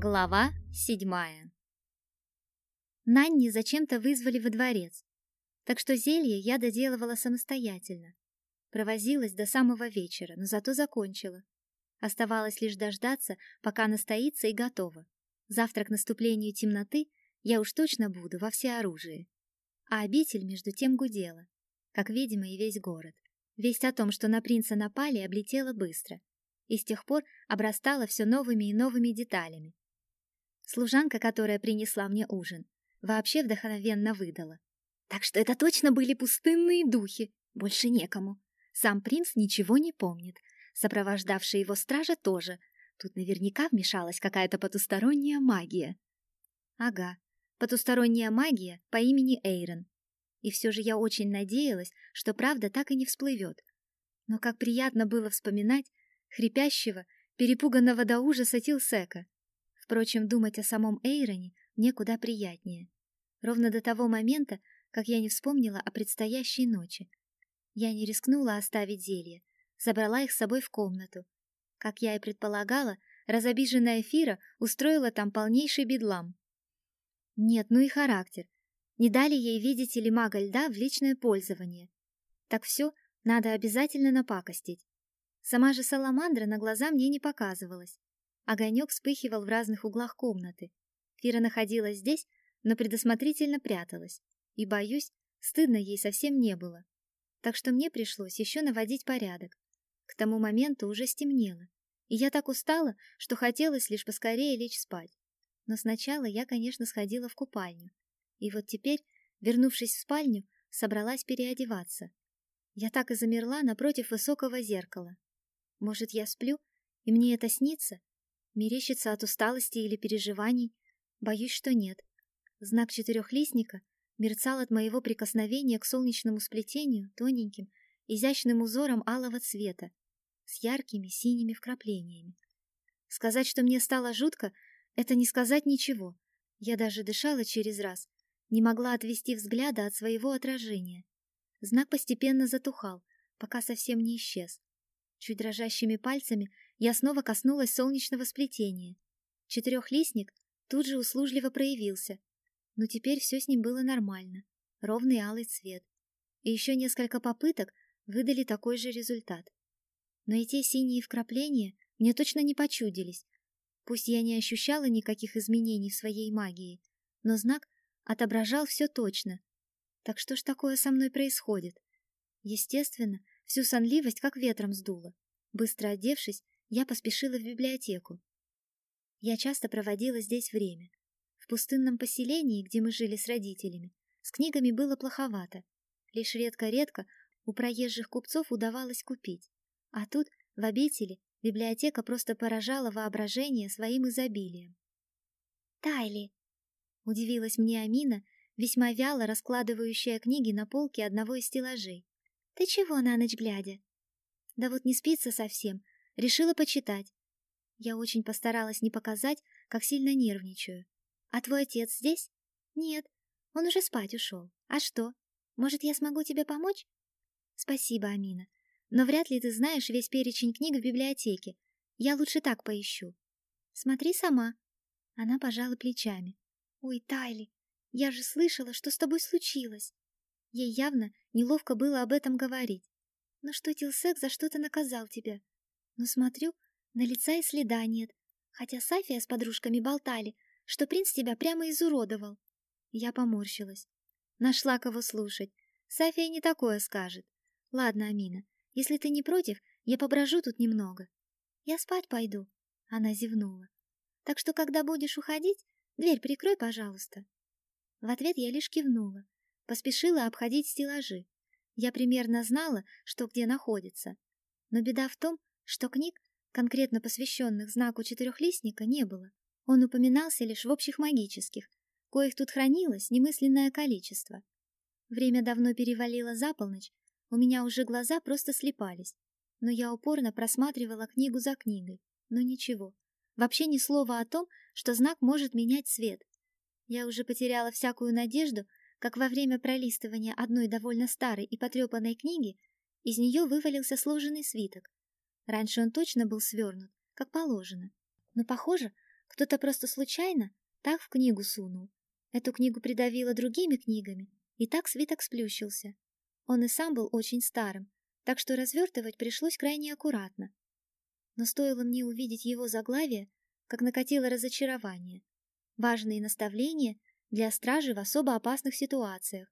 Глава седьмая Нанни зачем-то вызвали во дворец, так что зелье я доделывала самостоятельно. Провозилась до самого вечера, но зато закончила. Оставалось лишь дождаться, пока настоится и готово. Завтра к наступлению темноты я уж точно буду во всеоружии. А обитель между тем гудела, как, видимо, и весь город. Весть о том, что на принца напали, облетела быстро. И с тех пор обрастала все новыми и новыми деталями. Служанка, которая принесла мне ужин, вообще вдохновенно выдала. Так что это точно были пустынные духи, больше некому. Сам принц ничего не помнит, сопровождавшая его стража тоже. Тут наверняка вмешалась какая-то потусторонняя магия. Ага, потусторонняя магия по имени Эйрон. И все же я очень надеялась, что правда так и не всплывет. Но как приятно было вспоминать хрипящего, перепуганного до ужаса Тилсека. Впрочем, думать о самом Эйроне мне куда приятнее. Ровно до того момента, как я не вспомнила о предстоящей ночи. Я не рискнула оставить зелье, забрала их с собой в комнату. Как я и предполагала, разобиженная Фира устроила там полнейший бедлам. Нет, ну и характер. Не дали ей, видите ли, мага льда в личное пользование. Так все, надо обязательно напакостить. Сама же саламандра на глаза мне не показывалась. Огонек вспыхивал в разных углах комнаты. Фира находилась здесь, но предусмотрительно пряталась. И, боюсь, стыдно ей совсем не было. Так что мне пришлось еще наводить порядок. К тому моменту уже стемнело, и я так устала, что хотелось лишь поскорее лечь спать. Но сначала я, конечно, сходила в купальню. И вот теперь, вернувшись в спальню, собралась переодеваться. Я так и замерла напротив высокого зеркала. Может, я сплю, и мне это снится? Мерещится от усталости или переживаний? Боюсь, что нет. Знак четырехлистника мерцал от моего прикосновения к солнечному сплетению тоненьким, изящным узором алого цвета с яркими синими вкраплениями. Сказать, что мне стало жутко, это не сказать ничего. Я даже дышала через раз, не могла отвести взгляда от своего отражения. Знак постепенно затухал, пока совсем не исчез. Чуть дрожащими пальцами я снова коснулась солнечного сплетения. Четырехлистник тут же услужливо проявился, но теперь все с ним было нормально, ровный алый цвет. И еще несколько попыток выдали такой же результат. Но и те синие вкрапления мне точно не почудились. Пусть я не ощущала никаких изменений в своей магии, но знак отображал все точно. Так что ж такое со мной происходит? Естественно, всю сонливость как ветром сдуло. Быстро одевшись, я поспешила в библиотеку. Я часто проводила здесь время. В пустынном поселении, где мы жили с родителями, с книгами было плоховато. Лишь редко-редко у проезжих купцов удавалось купить. А тут, в обители, библиотека просто поражала воображение своим изобилием. «Тайли!» — удивилась мне Амина, весьма вяло раскладывающая книги на полке одного из стеллажей. «Ты чего на ночь глядя?» «Да вот не спится совсем, Решила почитать. Я очень постаралась не показать, как сильно нервничаю. А твой отец здесь? Нет, он уже спать ушел. А что? Может, я смогу тебе помочь? Спасибо, Амина. Но вряд ли ты знаешь весь перечень книг в библиотеке. Я лучше так поищу. Смотри сама. Она пожала плечами. Ой, Тайли, я же слышала, что с тобой случилось. Ей явно неловко было об этом говорить. Но что Тилсек за что-то наказал тебя? Но смотрю, на лица и следа нет, хотя Сафия с подружками болтали, что принц тебя прямо изуродовал. Я поморщилась. Нашла кого слушать. Сафия не такое скажет. Ладно, Амина, если ты не против, я поброжу тут немного. Я спать пойду. Она зевнула. Так что, когда будешь уходить, дверь прикрой, пожалуйста. В ответ я лишь кивнула. Поспешила обходить стеллажи. Я примерно знала, что где находится. Но беда в том, что книг, конкретно посвященных знаку четырехлистника, не было. Он упоминался лишь в общих магических, коих тут хранилось немысленное количество. Время давно перевалило за полночь, у меня уже глаза просто слепались, но я упорно просматривала книгу за книгой, но ничего. Вообще ни слова о том, что знак может менять цвет. Я уже потеряла всякую надежду, как во время пролистывания одной довольно старой и потрепанной книги из нее вывалился сложенный свиток, Раньше он точно был свернут, как положено. Но, похоже, Кто-то просто случайно так в книгу сунул. Эту книгу придавило другими книгами, и так свиток сплющился. Он и сам был очень старым, так что развертывать пришлось крайне аккуратно. Но стоило мне увидеть его заглавие, как накатило разочарование. Важные наставления для стражи в особо опасных ситуациях.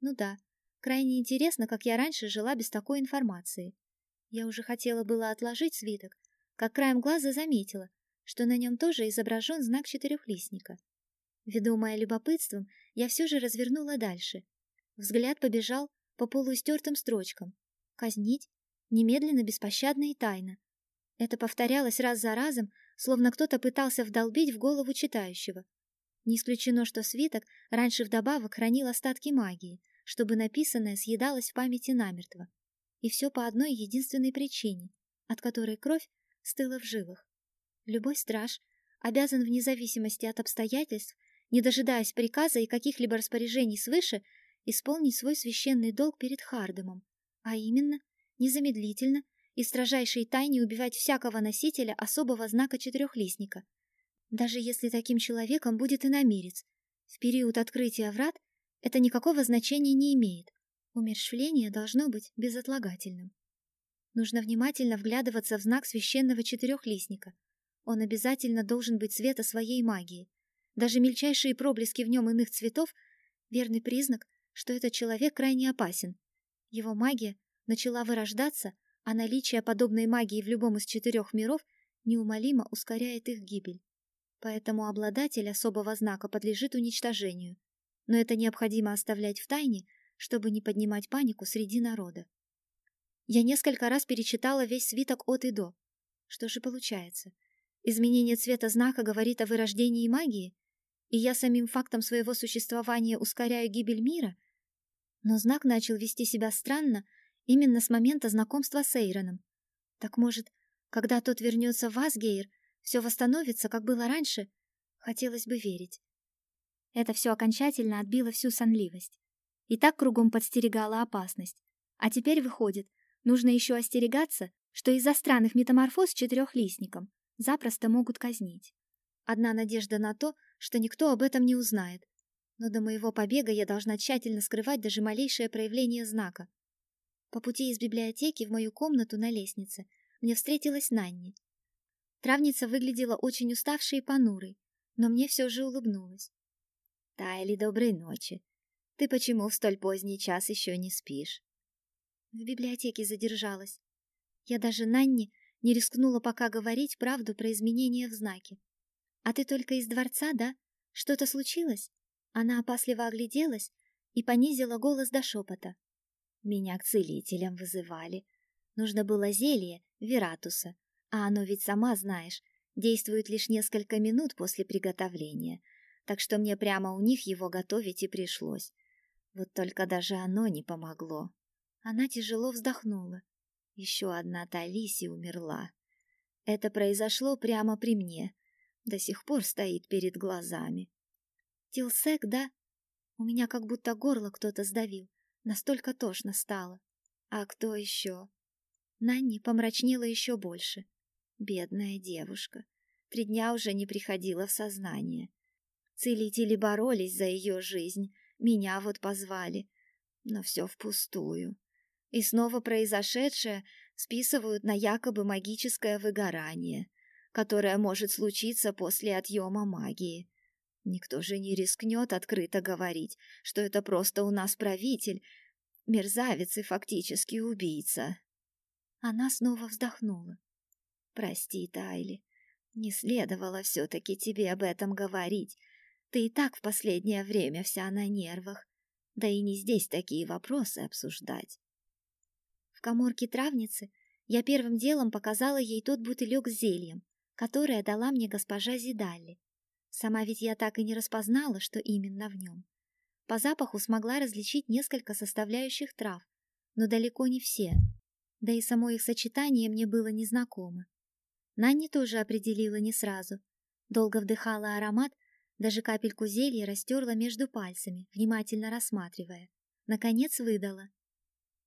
Ну да, крайне интересно, как я раньше жила без такой информации. Я уже хотела было отложить свиток, как краем глаза заметила, что на нем тоже изображен знак четырехлистника. Ведомая любопытством, я все же развернула дальше. Взгляд побежал по полуистертым строчкам. Казнить? Немедленно, беспощадно и тайно. Это повторялось раз за разом, словно кто-то пытался вдолбить в голову читающего. Не исключено, что свиток раньше вдобавок хранил остатки магии, чтобы написанное съедалось в памяти намертво. И все по одной единственной причине, от которой кровь стыла в жилах. Любой страж обязан вне зависимости от обстоятельств, не дожидаясь приказа и каких-либо распоряжений свыше, исполнить свой священный долг перед Хардемом, а именно, незамедлительно и строжайшей тайне убивать всякого носителя особого знака четырехлистника, даже если таким человеком будет иномерец. В период открытия врат это никакого значения не имеет. Умерщвление должно быть безотлагательным. Нужно внимательно вглядываться в знак священного четырехлистника. Он обязательно должен быть цвета своей магии. Даже мельчайшие проблески в нем иных цветов — верный признак, что этот человек крайне опасен. Его магия начала вырождаться, а наличие подобной магии в любом из четырех миров неумолимо ускоряет их гибель. Поэтому обладатель особого знака подлежит уничтожению. Но это необходимо оставлять в тайне, чтобы не поднимать панику среди народа. Я несколько раз перечитала весь свиток от и до. Что же получается? Изменение цвета знака говорит о вырождении магии, и я самим фактом своего существования ускоряю гибель мира? Но знак начал вести себя странно именно с момента знакомства с Эйроном. Так может, когда тот вернется в Асгейр, все восстановится, как было раньше? Хотелось бы верить. Это все окончательно отбило всю сонливость. И так кругом подстерегала опасность. А теперь выходит, Нужно еще остерегаться, что из-за странных метаморфоз четырехлистником запросто могут казнить. Одна надежда на то, что никто об этом не узнает. Но до моего побега я должна тщательно скрывать даже малейшее проявление знака. По пути из библиотеки в мою комнату на лестнице мне встретилась Нанни. Травница выглядела очень уставшей и понурой, но мне все же улыбнулась. «Тайли, доброй ночи. Ты почему в столь поздний час еще не спишь?» В библиотеке задержалась. Я даже Нанни не рискнула пока говорить правду про изменения в знаке. «А ты только из дворца, да? Что-то случилось?» Она опасливо огляделась и понизила голос до шепота. «Меня к целителям вызывали. Нужно было зелье Вератуса, а оно ведь, сама знаешь, действует лишь несколько минут после приготовления, так что мне прямо у них его готовить и пришлось. Вот только даже оно не помогло. Она тяжело вздохнула. Еще одна Талиси умерла. Это произошло прямо при мне. До сих пор стоит перед глазами. Тилсек, да? У меня как будто горло кто-то сдавил. Настолько тошно стало. А кто еще? Нанни помрачнела еще больше. Бедная девушка. Три дня уже не приходила в сознание. Целители боролись за ее жизнь. Меня вот позвали. Но все впустую и снова произошедшее списывают на якобы магическое выгорание, которое может случиться после отъема магии. Никто же не рискнет открыто говорить, что это просто у нас правитель, мерзавец и фактически убийца. Она снова вздохнула. «Прости, Тайли, не следовало все-таки тебе об этом говорить. Ты и так в последнее время вся на нервах. Да и не здесь такие вопросы обсуждать. В коморке травницы я первым делом показала ей тот бутылек с зельем, которое дала мне госпожа Зидалли. Сама ведь я так и не распознала, что именно в нем. По запаху смогла различить несколько составляющих трав, но далеко не все. Да и само их сочетание мне было незнакомо. Нанни тоже определила не сразу. Долго вдыхала аромат, даже капельку зелья растерла между пальцами, внимательно рассматривая. Наконец выдала.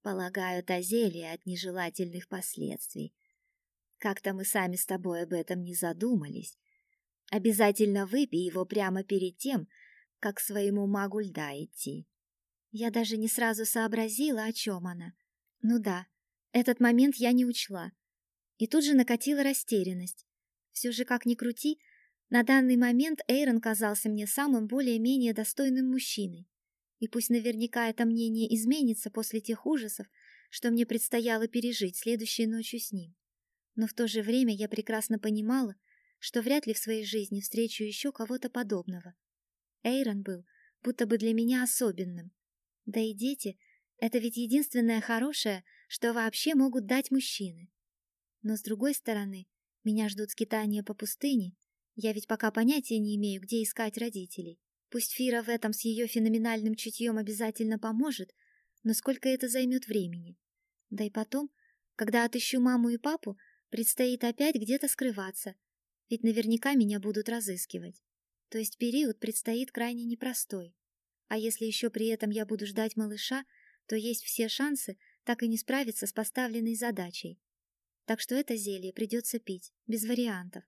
Полагаю, та зелье от нежелательных последствий. Как-то мы сами с тобой об этом не задумались. Обязательно выпей его прямо перед тем, как к своему магу льда идти. Я даже не сразу сообразила, о чем она. Ну да, этот момент я не учла. И тут же накатила растерянность. Все же, как ни крути, на данный момент Эйрон казался мне самым более-менее достойным мужчиной. И пусть наверняка это мнение изменится после тех ужасов, что мне предстояло пережить следующей ночью с ним. Но в то же время я прекрасно понимала, что вряд ли в своей жизни встречу еще кого-то подобного. Эйрон был будто бы для меня особенным. Да и дети — это ведь единственное хорошее, что вообще могут дать мужчины. Но с другой стороны, меня ждут скитания по пустыне, я ведь пока понятия не имею, где искать родителей. Пусть Фира в этом с ее феноменальным чутьем обязательно поможет, но сколько это займет времени? Да и потом, когда отыщу маму и папу, предстоит опять где-то скрываться, ведь наверняка меня будут разыскивать. То есть период предстоит крайне непростой. А если еще при этом я буду ждать малыша, то есть все шансы так и не справиться с поставленной задачей. Так что это зелье придется пить, без вариантов.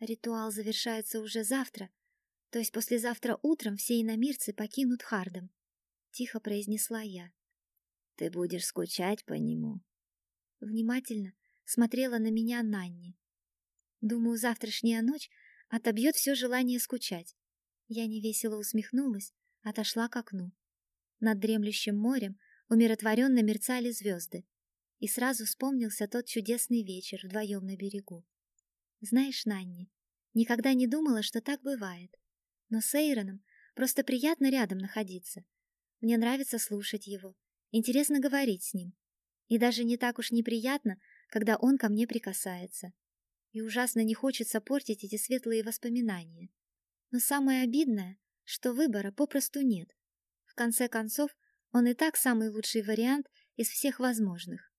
Ритуал завершается уже завтра, то есть послезавтра утром все иномирцы покинут Хардом. Тихо произнесла я. Ты будешь скучать по нему. Внимательно смотрела на меня Нанни. Думаю, завтрашняя ночь отобьет все желание скучать. Я невесело усмехнулась, отошла к окну. Над дремлющим морем умиротворенно мерцали звезды, и сразу вспомнился тот чудесный вечер вдвоем на берегу. Знаешь, Нанни, никогда не думала, что так бывает. Но с Эйроном просто приятно рядом находиться. Мне нравится слушать его, интересно говорить с ним. И даже не так уж неприятно, когда он ко мне прикасается. И ужасно не хочется портить эти светлые воспоминания. Но самое обидное, что выбора попросту нет. В конце концов, он и так самый лучший вариант из всех возможных.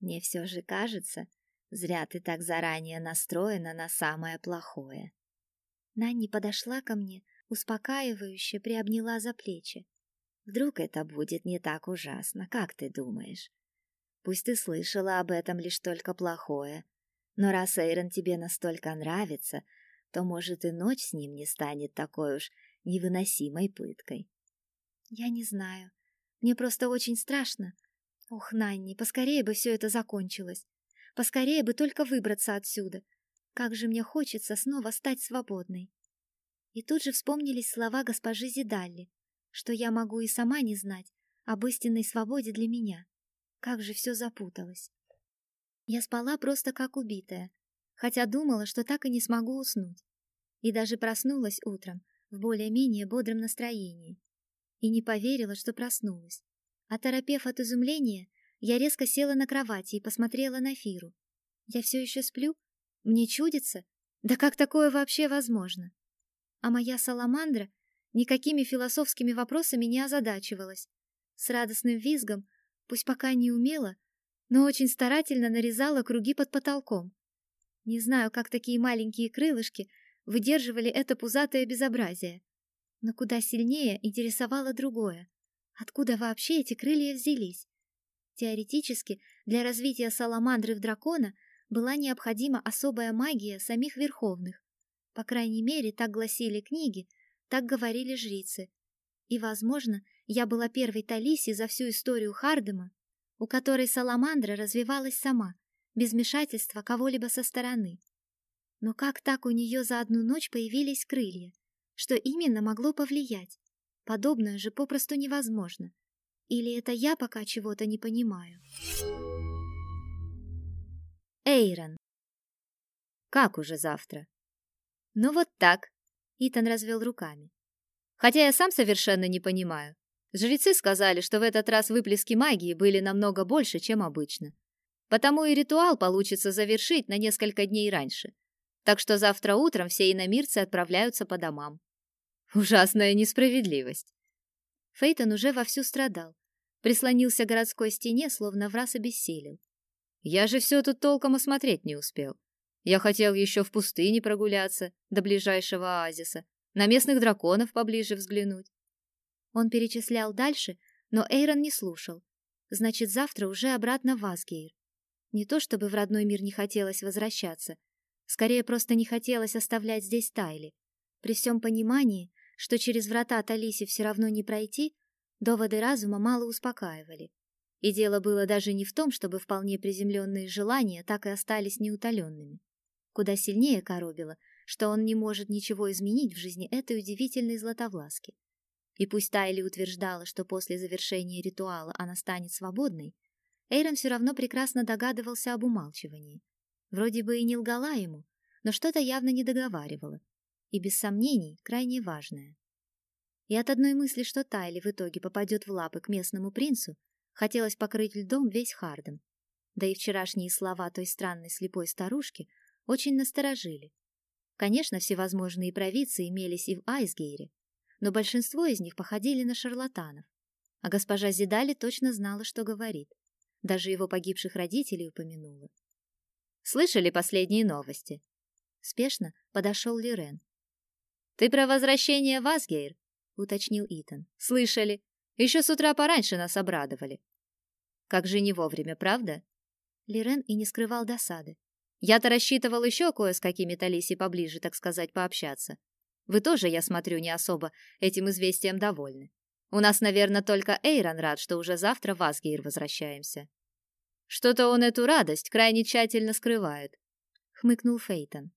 Мне все же кажется, зря ты так заранее настроена на самое плохое. Нанни подошла ко мне, успокаивающе приобняла за плечи. Вдруг это будет не так ужасно, как ты думаешь? Пусть ты слышала об этом лишь только плохое, но раз Эйрон тебе настолько нравится, то, может, и ночь с ним не станет такой уж невыносимой пыткой. Я не знаю. Мне просто очень страшно. Ох, Нанни, поскорее бы все это закончилось. Поскорее бы только выбраться отсюда. Как же мне хочется снова стать свободной. И тут же вспомнились слова госпожи Зидалли, что я могу и сама не знать об истинной свободе для меня. Как же все запуталось. Я спала просто как убитая, хотя думала, что так и не смогу уснуть. И даже проснулась утром в более-менее бодром настроении. И не поверила, что проснулась. Оторопев от изумления, я резко села на кровати и посмотрела на Фиру. Я все еще сплю? Мне чудится? Да как такое вообще возможно? а моя саламандра никакими философскими вопросами не озадачивалась. С радостным визгом, пусть пока не умела, но очень старательно нарезала круги под потолком. Не знаю, как такие маленькие крылышки выдерживали это пузатое безобразие. Но куда сильнее интересовало другое. Откуда вообще эти крылья взялись? Теоретически, для развития саламандры в дракона была необходима особая магия самих верховных. По крайней мере, так гласили книги, так говорили жрицы. И, возможно, я была первой Талиси за всю историю Хардема, у которой саламандра развивалась сама, без вмешательства кого-либо со стороны. Но как так у нее за одну ночь появились крылья? Что именно могло повлиять? Подобное же попросту невозможно. Или это я пока чего-то не понимаю? Эйрон. Как уже завтра? Ну вот так. Итан развел руками. Хотя я сам совершенно не понимаю. Жрецы сказали, что в этот раз выплески магии были намного больше, чем обычно. Потому и ритуал получится завершить на несколько дней раньше. Так что завтра утром все иномирцы отправляются по домам. Ужасная несправедливость. Фейтон уже вовсю страдал. Прислонился к городской стене, словно в раз обессилел. Я же все тут толком осмотреть не успел. Я хотел еще в пустыне прогуляться до ближайшего оазиса, на местных драконов поближе взглянуть. Он перечислял дальше, но Эйрон не слушал. Значит, завтра уже обратно в Асгейр. Не то чтобы в родной мир не хотелось возвращаться, Скорее, просто не хотелось оставлять здесь Тайли. При всем понимании, что через врата Талиси все равно не пройти, доводы разума мало успокаивали. И дело было даже не в том, чтобы вполне приземленные желания так и остались неутоленными. Куда сильнее коробило, что он не может ничего изменить в жизни этой удивительной златовласки. И пусть Тайли утверждала, что после завершения ритуала она станет свободной, Эйрон все равно прекрасно догадывался об умалчивании. Вроде бы и не лгала ему, но что-то явно не договаривала. И без сомнений крайне важное. И от одной мысли, что Тайли в итоге попадет в лапы к местному принцу, хотелось покрыть льдом весь Харден. Да и вчерашние слова той странной слепой старушки очень насторожили. Конечно, всевозможные провидцы имелись и в Айсгейре, но большинство из них походили на шарлатанов. А госпожа Зидали точно знала, что говорит. Даже его погибших родителей упомянула. «Слышали последние новости?» Спешно подошел Лирен. «Ты про возвращение в Асгейр?» — уточнил Итан. «Слышали. Еще с утра пораньше нас обрадовали». «Как же не вовремя, правда?» Лирен и не скрывал досады. «Я-то рассчитывал еще кое с какими-то Лиси поближе, так сказать, пообщаться. Вы тоже, я смотрю, не особо этим известием довольны. У нас, наверное, только Эйрон рад, что уже завтра в Асгейр возвращаемся. Что-то он эту радость крайне тщательно скрывает, хмыкнул Фейтон.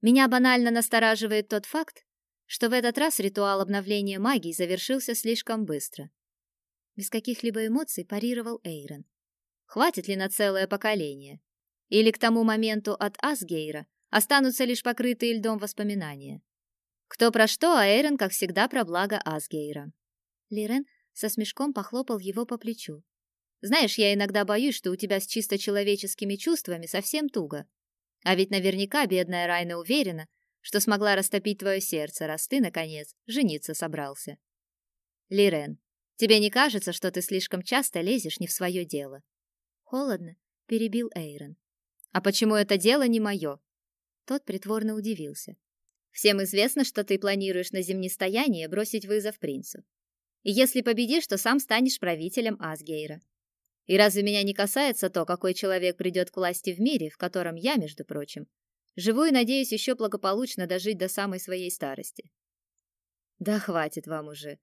Меня банально настораживает тот факт, что в этот раз ритуал обновления магии завершился слишком быстро. Без каких-либо эмоций парировал Эйрон. Хватит ли на целое поколение? Или к тому моменту от Асгейра останутся лишь покрытые льдом воспоминания? Кто про что, а Эйрон, как всегда, про благо Асгейра. Лирен со смешком похлопал его по плечу. Знаешь, я иногда боюсь, что у тебя с чисто человеческими чувствами совсем туго. А ведь наверняка бедная Райна уверена, что смогла растопить твое сердце, раз ты, наконец, жениться собрался. Лирен, тебе не кажется, что ты слишком часто лезешь не в свое дело? Холодно, перебил Эйрон. А почему это дело не мое? Тот притворно удивился. Всем известно, что ты планируешь на зимнестояние бросить вызов принцу. И если победишь, то сам станешь правителем Асгейра. И разве меня не касается то, какой человек придет к власти в мире, в котором я, между прочим, живу и надеюсь еще благополучно дожить до самой своей старости? Да хватит вам уже,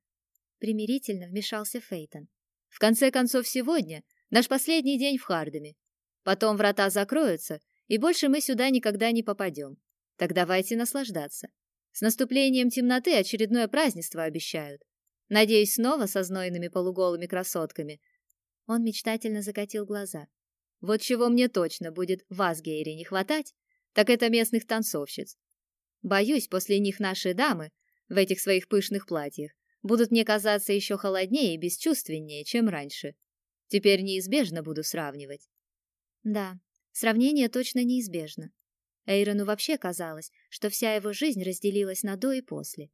примирительно вмешался Фейтон. В конце концов, сегодня наш последний день в Хардеме. Потом врата закроются, и больше мы сюда никогда не попадем. Так давайте наслаждаться. С наступлением темноты очередное празднество обещают. Надеюсь, снова со знойными полуголыми красотками. Он мечтательно закатил глаза. Вот чего мне точно будет в Асгейре не хватать, так это местных танцовщиц. Боюсь, после них наши дамы в этих своих пышных платьях будут мне казаться еще холоднее и бесчувственнее, чем раньше. Теперь неизбежно буду сравнивать. Да, сравнение точно неизбежно. Эйрону вообще казалось, что вся его жизнь разделилась на до и после.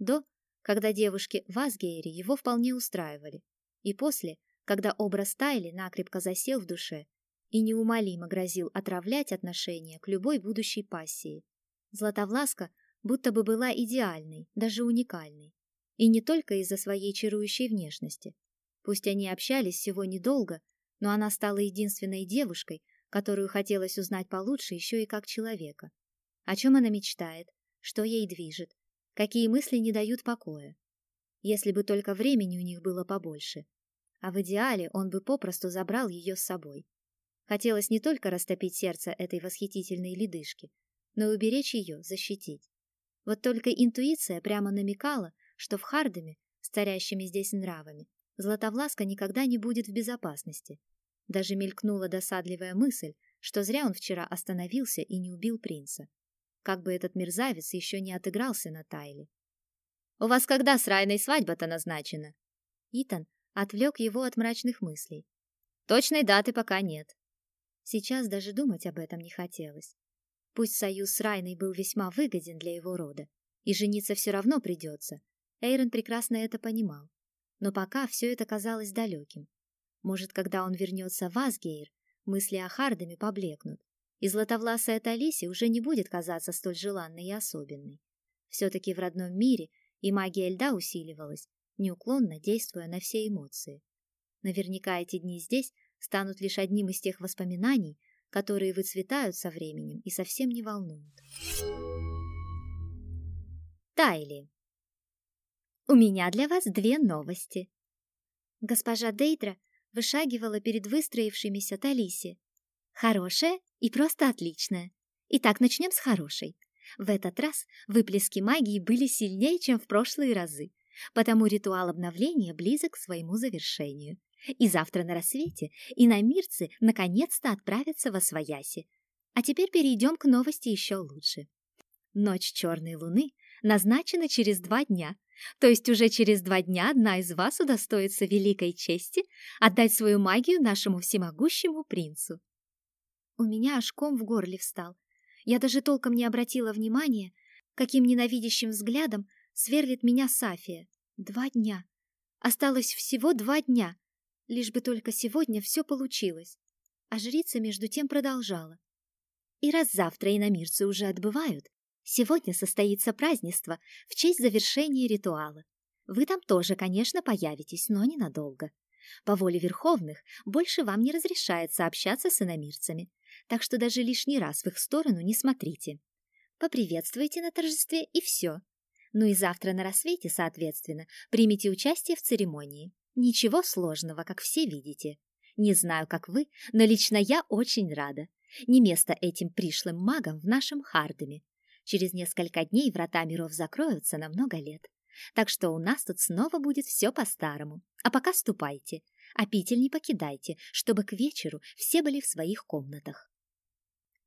До, когда девушки в Асгейре его вполне устраивали, и после, когда образ Тайли накрепко засел в душе и неумолимо грозил отравлять отношения к любой будущей пассии. Златовласка будто бы была идеальной, даже уникальной. И не только из-за своей чарующей внешности. Пусть они общались всего недолго, но она стала единственной девушкой, которую хотелось узнать получше еще и как человека. О чем она мечтает, что ей движет, какие мысли не дают покоя. Если бы только времени у них было побольше. А в идеале он бы попросту забрал ее с собой. Хотелось не только растопить сердце этой восхитительной ледышки, но и уберечь ее, защитить. Вот только интуиция прямо намекала, что в Хардеме, с царящими здесь нравами, Златовласка никогда не будет в безопасности. Даже мелькнула досадливая мысль, что зря он вчера остановился и не убил принца. Как бы этот мерзавец еще не отыгрался на Тайле. «У вас когда с Райной свадьба-то назначена?» Итан отвлек его от мрачных мыслей. «Точной даты пока нет». Сейчас даже думать об этом не хотелось. Пусть союз с Райной был весьма выгоден для его рода, и жениться все равно придется. Эйрон прекрасно это понимал. Но пока все это казалось далеким. Может, когда он вернется в Асгейр, мысли о Хардаме поблекнут, и златовласая Талиси уже не будет казаться столь желанной и особенной. Все-таки в родном мире и магия льда усиливалась, неуклонно действуя на все эмоции. Наверняка эти дни здесь станут лишь одним из тех воспоминаний, которые выцветают со временем и совсем не волнуют. Тайли. У меня для вас две новости. Госпожа Дейдра вышагивала перед выстроившимися Талиси. Хорошая и просто отличная. Итак, начнем с хорошей. В этот раз выплески магии были сильнее, чем в прошлые разы, потому ритуал обновления близок к своему завершению. И завтра на рассвете иномирцы наконец-то отправятся во Свояси. А теперь перейдем к новости еще лучше. Ночь черной луны назначена через два дня, то есть уже через два дня одна из вас удостоится великой чести отдать свою магию нашему всемогущему принцу. У меня аж ком в горле встал. Я даже толком не обратила внимания, каким ненавидящим взглядом сверлит меня Сафия. Два дня. Осталось всего два дня. Лишь бы только сегодня все получилось. А жрица между тем продолжала. И раз завтра иномирцы уже отбывают, Сегодня состоится празднество в честь завершения ритуала. Вы там тоже, конечно, появитесь, но ненадолго. По воле верховных больше вам не разрешается общаться с иномирцами, так что даже лишний раз в их сторону не смотрите. Поприветствуйте на торжестве и все. Ну и завтра на рассвете, соответственно, примите участие в церемонии. Ничего сложного, как все видите. Не знаю, как вы, но лично я очень рада. Не место этим пришлым магам в нашем Хардеме. Через несколько дней врата миров закроются на много лет. Так что у нас тут снова будет все по-старому. А пока ступайте. А питель не покидайте, чтобы к вечеру все были в своих комнатах.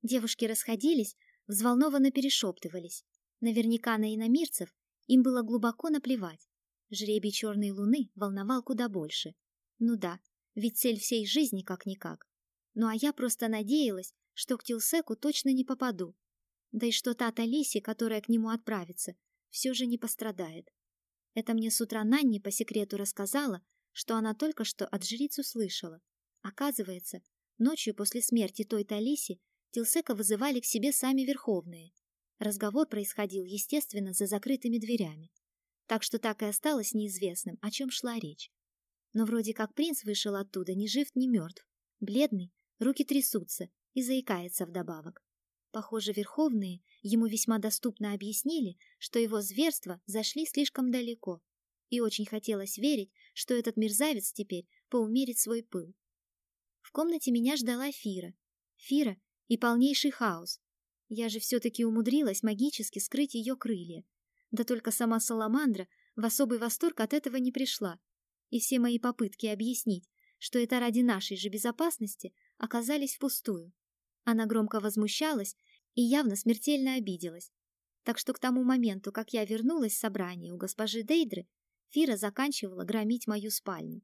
Девушки расходились, взволнованно перешептывались. Наверняка на иномирцев им было глубоко наплевать. Жребий черной луны волновал куда больше. Ну да, ведь цель всей жизни как-никак. Ну а я просто надеялась, что к Тилсеку точно не попаду, да и что та Талиси, которая к нему отправится, все же не пострадает. Это мне с утра Нанни по секрету рассказала, что она только что от жриц услышала. Оказывается, ночью после смерти той Талиси Тилсека вызывали к себе сами верховные. Разговор происходил, естественно, за закрытыми дверями. Так что так и осталось неизвестным, о чем шла речь. Но вроде как принц вышел оттуда ни жив, ни мертв. Бледный, руки трясутся и заикается вдобавок. Похоже, верховные ему весьма доступно объяснили, что его зверства зашли слишком далеко, и очень хотелось верить, что этот мерзавец теперь поумерит свой пыл. В комнате меня ждала Фира. Фира и полнейший хаос. Я же все-таки умудрилась магически скрыть ее крылья. Да только сама Саламандра в особый восторг от этого не пришла. И все мои попытки объяснить, что это ради нашей же безопасности, оказались впустую. Она громко возмущалась и явно смертельно обиделась. Так что к тому моменту, как я вернулась с собрания у госпожи Дейдры, Фира заканчивала громить мою спальню.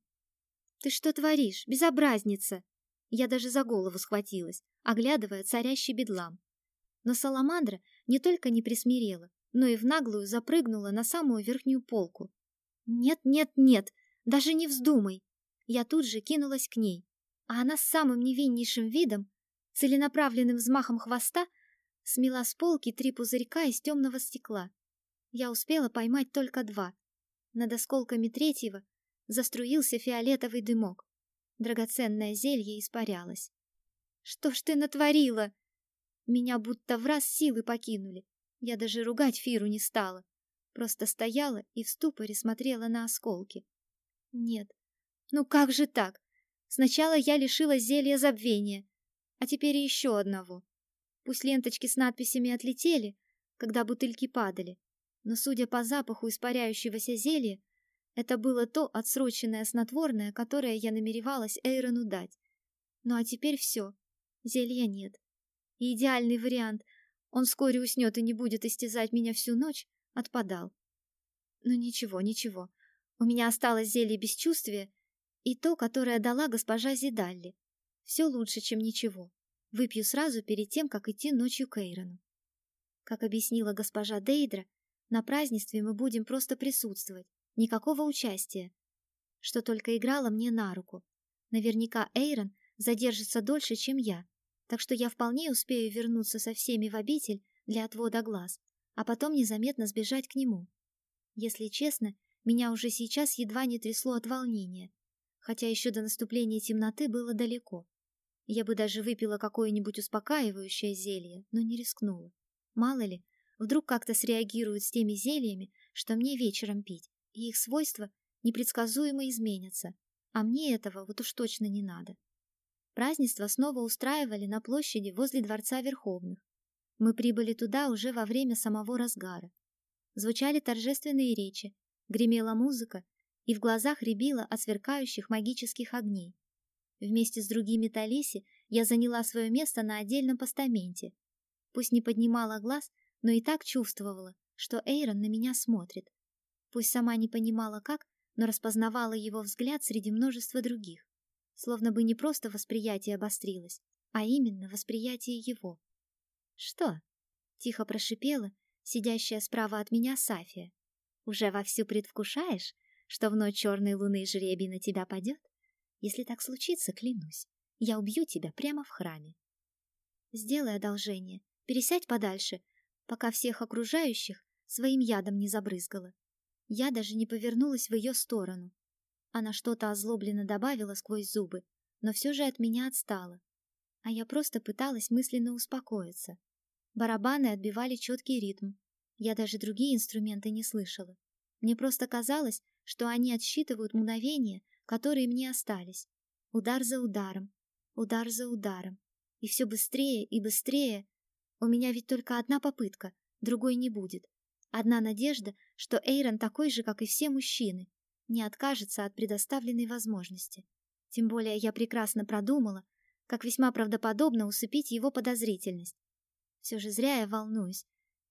«Ты что творишь, безобразница?» Я даже за голову схватилась, оглядывая царящий бедлам. Но Саламандра не только не присмирела, но и в наглую запрыгнула на самую верхнюю полку. «Нет, нет, нет, даже не вздумай!» Я тут же кинулась к ней, а она с самым невиннейшим видом целенаправленным взмахом хвоста смела с полки три пузырька из темного стекла. Я успела поймать только два. Над осколками третьего заструился фиолетовый дымок. Драгоценное зелье испарялось. «Что ж ты натворила?» Меня будто в раз силы покинули. Я даже ругать Фиру не стала. Просто стояла и в ступоре смотрела на осколки. Нет, ну как же так? Сначала я лишилась зелья забвения, а теперь еще одного. Пусть ленточки с надписями отлетели, когда бутыльки падали, но, судя по запаху испаряющегося зелья, это было то отсроченное снотворное, которое я намеревалась Эйрону дать. Ну а теперь все, зелья нет. И идеальный вариант, он вскоре уснет и не будет истязать меня всю ночь, отпадал. Но ничего, ничего, у меня осталось зелье бесчувствия и то, которое дала госпожа Зидалли. Все лучше, чем ничего. Выпью сразу перед тем, как идти ночью к Эйрону. Как объяснила госпожа Дейдра, на празднестве мы будем просто присутствовать, никакого участия. Что только играло мне на руку. Наверняка Эйрон задержится дольше, чем я, так что я вполне успею вернуться со всеми в обитель для отвода глаз, а потом незаметно сбежать к нему. Если честно, меня уже сейчас едва не трясло от волнения, хотя еще до наступления темноты было далеко. Я бы даже выпила какое-нибудь успокаивающее зелье, но не рискнула. Мало ли, вдруг как-то среагируют с теми зельями, что мне вечером пить, и их свойства непредсказуемо изменятся, а мне этого вот уж точно не надо. Празднество снова устраивали на площади возле Дворца Верховных. Мы прибыли туда уже во время самого разгара. Звучали торжественные речи, гремела музыка, и в глазах рябило от сверкающих магических огней. Вместе с другими Талиси я заняла свое место на отдельном постаменте. Пусть не поднимала глаз, но и так чувствовала, что Эйрон на меня смотрит. Пусть сама не понимала как, но распознавала его взгляд среди множества других. Словно бы не просто восприятие обострилось, а именно восприятие его. «Что?» — тихо прошипела, сидящая справа от меня Сафия. «Уже вовсю предвкушаешь, что в ночь черной луны жребий на тебя падет? Если так случится, клянусь, я убью тебя прямо в храме. Сделай одолжение, пересядь подальше, пока всех окружающих своим ядом не забрызгала. Я даже не повернулась в ее сторону. Она что-то озлобленно добавила сквозь зубы, но все же от меня отстала. А я просто пыталась мысленно успокоиться. Барабаны отбивали четкий ритм. Я даже другие инструменты не слышала. Мне просто казалось, что они отсчитывают мгновения, которые мне остались. Удар за ударом, удар за ударом. И все быстрее и быстрее. У меня ведь только одна попытка, другой не будет. Одна надежда, что Эйрон такой же, как и все мужчины, не откажется от предоставленной возможности. Тем более я прекрасно продумала, как весьма правдоподобно усыпить его подозрительность. Все же зря я волнуюсь,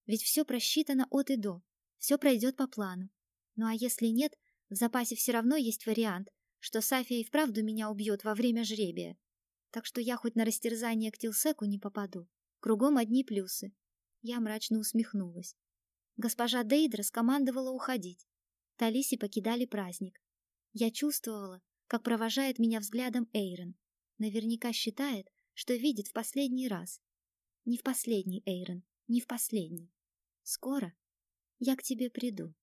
ведь все просчитано от и до, все пройдет по плану. Ну а если нет, в запасе все равно есть вариант, что Сафия и вправду меня убьет во время жребия. Так что я хоть на растерзание к Тилсеку не попаду. Кругом одни плюсы. Я мрачно усмехнулась. Госпожа Дейдра скомандовала уходить. Талиси покидали праздник. Я чувствовала, как провожает меня взглядом Эйрон. Наверняка считает, что видит в последний раз. Не в последний, Эйрон, не в последний. Скоро я к тебе приду.